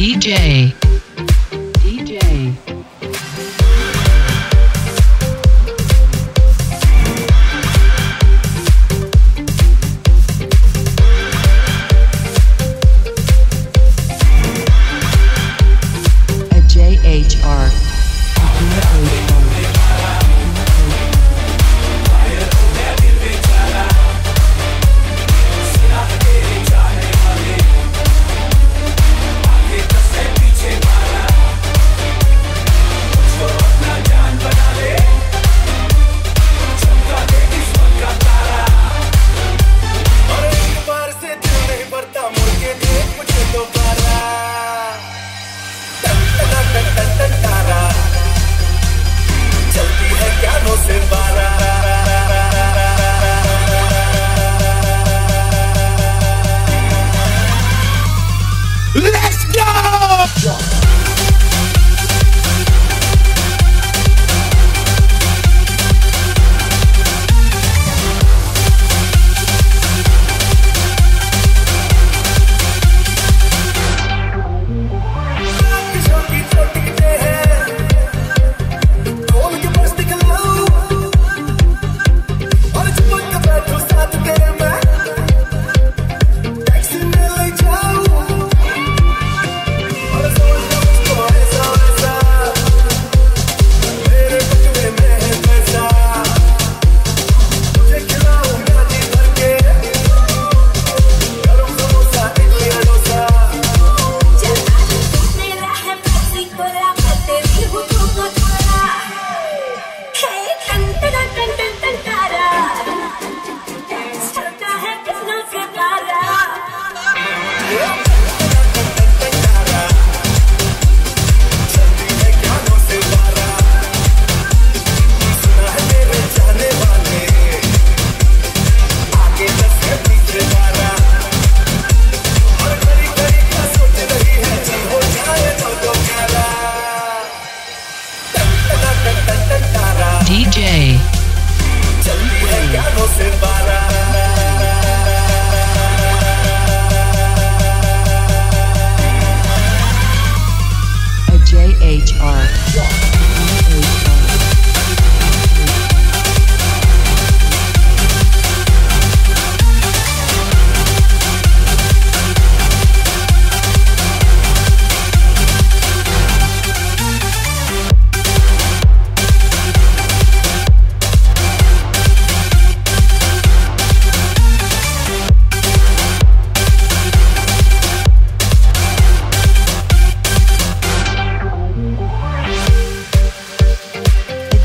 DJ. DJ. A JHR. Shot. JHR.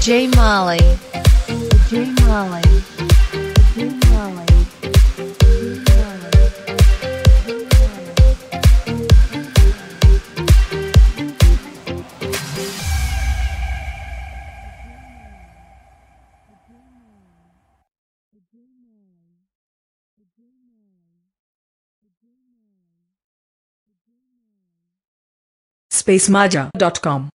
J Molly. J Molly. J spacemaja.com